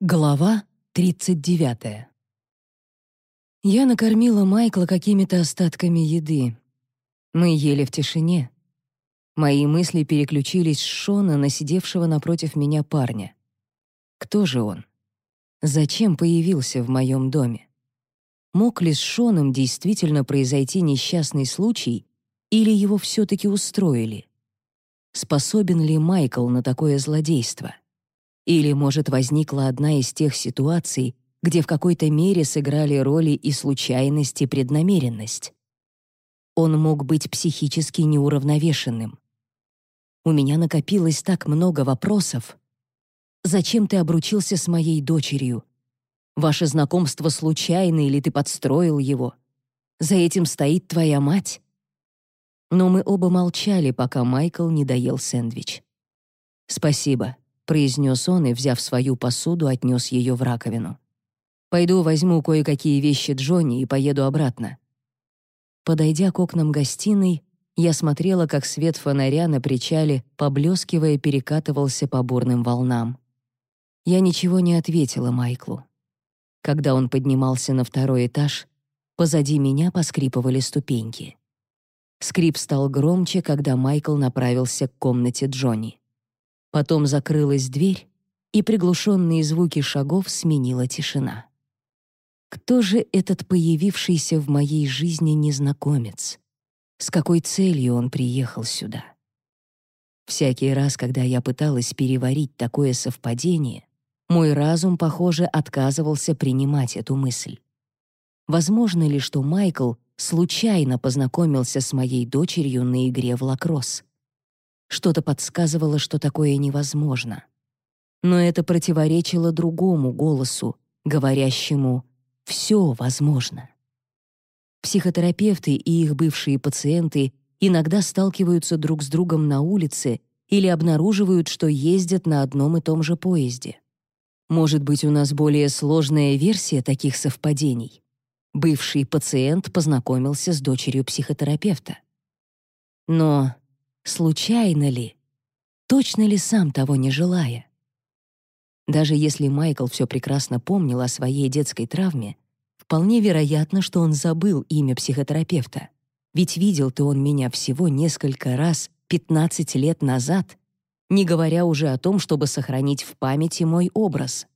Глава 39. Я накормила Майкла какими-то остатками еды. Мы ели в тишине. Мои мысли переключились с Шона на сидевшего напротив меня парня. Кто же он? Зачем появился в моем доме? Мог ли с Шоном действительно произойти несчастный случай, или его все-таки устроили? Способен ли Майкл на такое злодейство? Или, может, возникла одна из тех ситуаций, где в какой-то мере сыграли роли и случайность, и преднамеренность. Он мог быть психически неуравновешенным. У меня накопилось так много вопросов. Зачем ты обручился с моей дочерью? Ваше знакомство случайно или ты подстроил его? За этим стоит твоя мать? Но мы оба молчали, пока Майкл не доел сэндвич. «Спасибо», произнес он и, взяв свою посуду, отнес ее в раковину. «Пойду возьму кое-какие вещи Джонни и поеду обратно». Подойдя к окнам гостиной, я смотрела, как свет фонаря на причале, поблескивая, перекатывался по бурным волнам. Я ничего не ответила Майклу. Когда он поднимался на второй этаж, позади меня поскрипывали ступеньки. Скрип стал громче, когда Майкл направился к комнате Джонни. Потом закрылась дверь, и приглушенные звуки шагов сменила тишина. Кто же этот появившийся в моей жизни незнакомец? С какой целью он приехал сюда? Всякий раз, когда я пыталась переварить такое совпадение, мой разум, похоже, отказывался принимать эту мысль. Возможно ли, что Майкл случайно познакомился с моей дочерью на игре в лакросс? Что-то подсказывало, что такое невозможно. Но это противоречило другому голосу, говорящему «все возможно». Психотерапевты и их бывшие пациенты иногда сталкиваются друг с другом на улице или обнаруживают, что ездят на одном и том же поезде. Может быть, у нас более сложная версия таких совпадений? Бывший пациент познакомился с дочерью психотерапевта. Но Случайно ли? Точно ли сам того не желая? Даже если Майкл все прекрасно помнил о своей детской травме, вполне вероятно, что он забыл имя психотерапевта. Ведь видел-то он меня всего несколько раз 15 лет назад, не говоря уже о том, чтобы сохранить в памяти мой образ.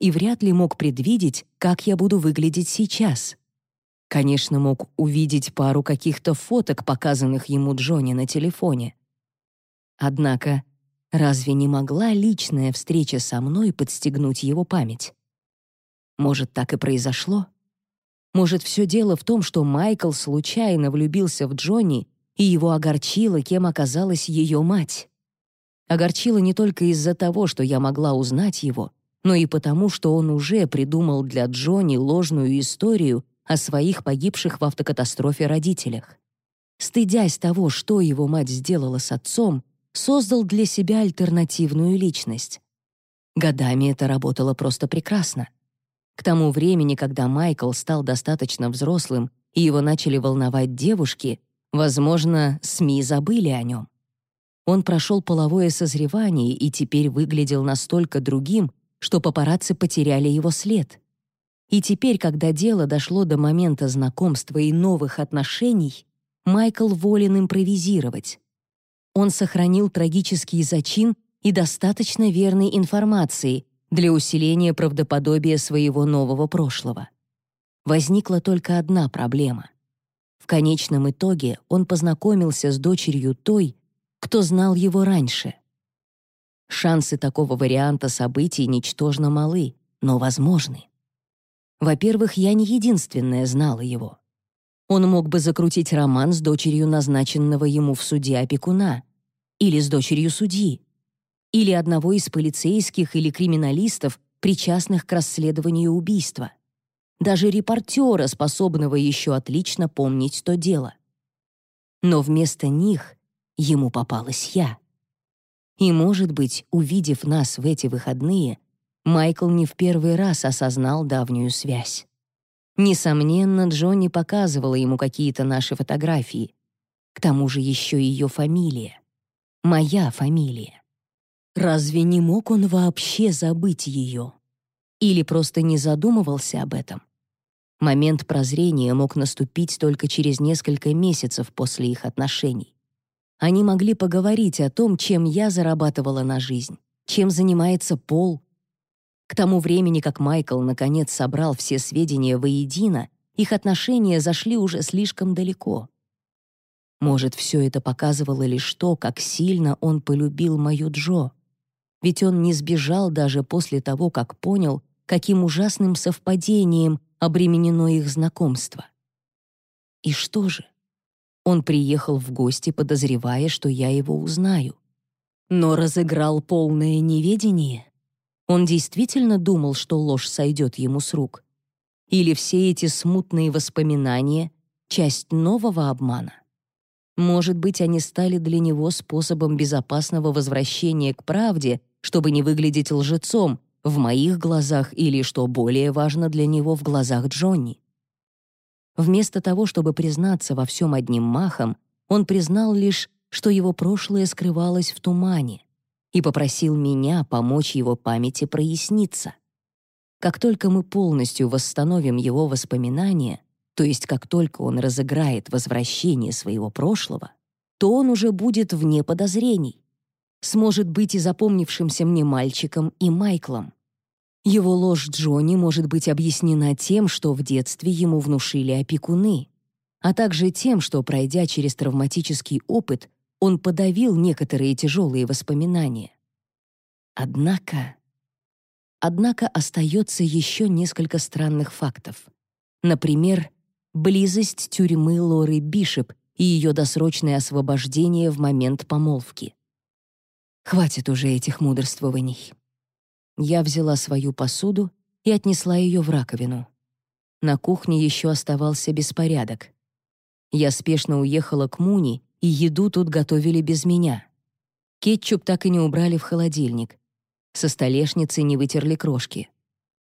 И вряд ли мог предвидеть, как я буду выглядеть сейчас. Конечно, мог увидеть пару каких-то фоток, показанных ему Джонни на телефоне. Однако, разве не могла личная встреча со мной подстегнуть его память? Может, так и произошло? Может, все дело в том, что Майкл случайно влюбился в Джонни, и его огорчило, кем оказалась ее мать? Огорчило не только из-за того, что я могла узнать его, но и потому, что он уже придумал для Джонни ложную историю о своих погибших в автокатастрофе родителях. Стыдясь того, что его мать сделала с отцом, создал для себя альтернативную личность. Годами это работало просто прекрасно. К тому времени, когда Майкл стал достаточно взрослым и его начали волновать девушки, возможно, СМИ забыли о нем. Он прошел половое созревание и теперь выглядел настолько другим, что папарацци потеряли его след. И теперь, когда дело дошло до момента знакомства и новых отношений, Майкл волен импровизировать. Он сохранил трагический зачин и достаточно верной информации для усиления правдоподобия своего нового прошлого. Возникла только одна проблема. В конечном итоге он познакомился с дочерью той, кто знал его раньше. Шансы такого варианта событий ничтожно малы, но возможны. Во-первых, я не единственная знала его. Он мог бы закрутить роман с дочерью назначенного ему в суде опекуна или с дочерью судьи, или одного из полицейских или криминалистов, причастных к расследованию убийства. Даже репортера, способного еще отлично помнить то дело. Но вместо них ему попалась я. И, может быть, увидев нас в эти выходные, Майкл не в первый раз осознал давнюю связь. Несомненно, Джонни показывала ему какие-то наши фотографии. К тому же еще ее фамилия. Моя фамилия. Разве не мог он вообще забыть ее? Или просто не задумывался об этом? Момент прозрения мог наступить только через несколько месяцев после их отношений. Они могли поговорить о том, чем я зарабатывала на жизнь, чем занимается Пол. К тому времени, как Майкл наконец собрал все сведения воедино, их отношения зашли уже слишком далеко. Может, все это показывало лишь то, как сильно он полюбил мою Джо. Ведь он не сбежал даже после того, как понял, каким ужасным совпадением обременено их знакомство. И что же? Он приехал в гости, подозревая, что я его узнаю. Но разыграл полное неведение. Он действительно думал, что ложь сойдет ему с рук. Или все эти смутные воспоминания — часть нового обмана? Может быть, они стали для него способом безопасного возвращения к правде, чтобы не выглядеть лжецом в моих глазах или, что более важно для него, в глазах Джонни. Вместо того, чтобы признаться во всем одним махом, он признал лишь, что его прошлое скрывалось в тумане, и попросил меня помочь его памяти проясниться. Как только мы полностью восстановим его воспоминания, то есть как только он разыграет возвращение своего прошлого, то он уже будет вне подозрений, сможет быть и запомнившимся мне мальчиком, и Майклом. Его ложь Джонни может быть объяснена тем, что в детстве ему внушили опекуны, а также тем, что, пройдя через травматический опыт, он подавил некоторые тяжелые воспоминания. Однако... Однако остается еще несколько странных фактов. Например, близость тюрьмы Лоры Бишоп и ее досрочное освобождение в момент помолвки. Хватит уже этих мудрствований. Я взяла свою посуду и отнесла ее в раковину. На кухне еще оставался беспорядок. Я спешно уехала к Муни, и еду тут готовили без меня. Кетчуп так и не убрали в холодильник. Со столешницы не вытерли крошки.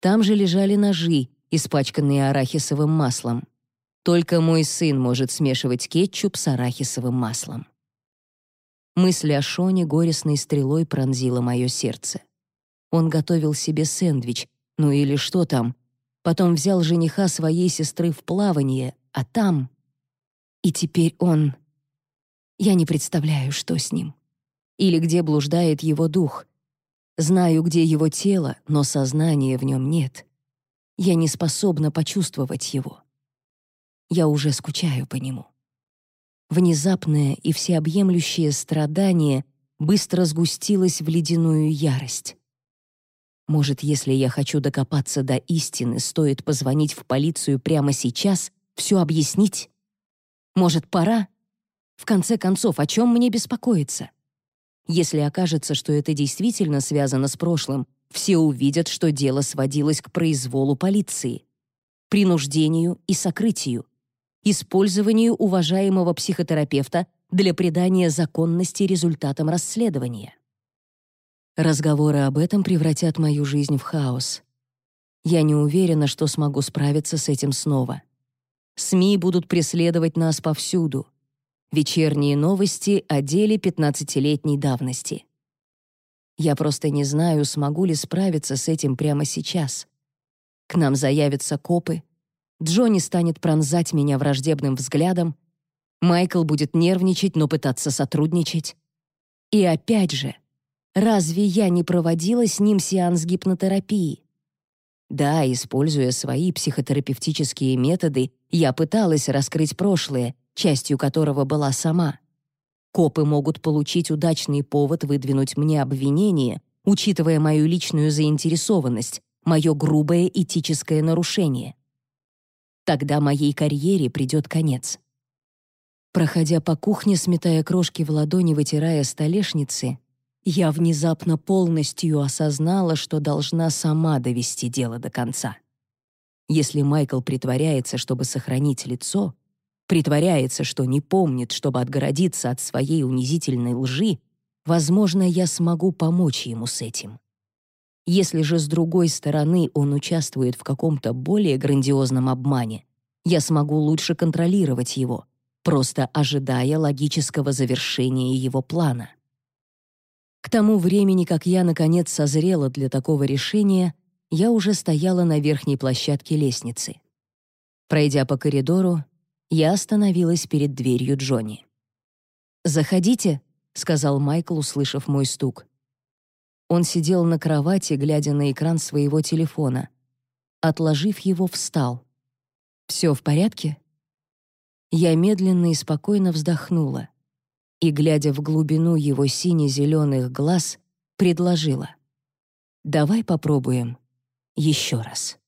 Там же лежали ножи, испачканные арахисовым маслом. Только мой сын может смешивать кетчуп с арахисовым маслом. Мысль о Шоне горестной стрелой пронзила мое сердце. Он готовил себе сэндвич, ну или что там. Потом взял жениха своей сестры в плавание, а там... И теперь он... Я не представляю, что с ним. Или где блуждает его дух. Знаю, где его тело, но сознания в нем нет. Я не способна почувствовать его. Я уже скучаю по нему. Внезапное и всеобъемлющее страдание быстро сгустилось в ледяную ярость. Может, если я хочу докопаться до истины, стоит позвонить в полицию прямо сейчас, все объяснить? Может, пора? В конце концов, о чем мне беспокоиться? Если окажется, что это действительно связано с прошлым, все увидят, что дело сводилось к произволу полиции, принуждению и сокрытию, использованию уважаемого психотерапевта для придания законности результатам расследования. Разговоры об этом превратят мою жизнь в хаос. Я не уверена, что смогу справиться с этим снова. СМИ будут преследовать нас повсюду. Вечерние новости о деле 15-летней давности. Я просто не знаю, смогу ли справиться с этим прямо сейчас. К нам заявятся копы. Джонни станет пронзать меня враждебным взглядом. Майкл будет нервничать, но пытаться сотрудничать. И опять же, Разве я не проводила с ним сеанс гипнотерапии? Да, используя свои психотерапевтические методы, я пыталась раскрыть прошлое, частью которого была сама. Копы могут получить удачный повод выдвинуть мне обвинение, учитывая мою личную заинтересованность, мое грубое этическое нарушение. Тогда моей карьере придет конец. Проходя по кухне, сметая крошки в ладони, вытирая столешницы, я внезапно полностью осознала, что должна сама довести дело до конца. Если Майкл притворяется, чтобы сохранить лицо, притворяется, что не помнит, чтобы отгородиться от своей унизительной лжи, возможно, я смогу помочь ему с этим. Если же с другой стороны он участвует в каком-то более грандиозном обмане, я смогу лучше контролировать его, просто ожидая логического завершения его плана. К тому времени, как я, наконец, созрела для такого решения, я уже стояла на верхней площадке лестницы. Пройдя по коридору, я остановилась перед дверью Джонни. «Заходите», — сказал Майкл, услышав мой стук. Он сидел на кровати, глядя на экран своего телефона. Отложив его, встал. «Все в порядке?» Я медленно и спокойно вздохнула и, глядя в глубину его сине-зеленых глаз, предложила. «Давай попробуем еще раз».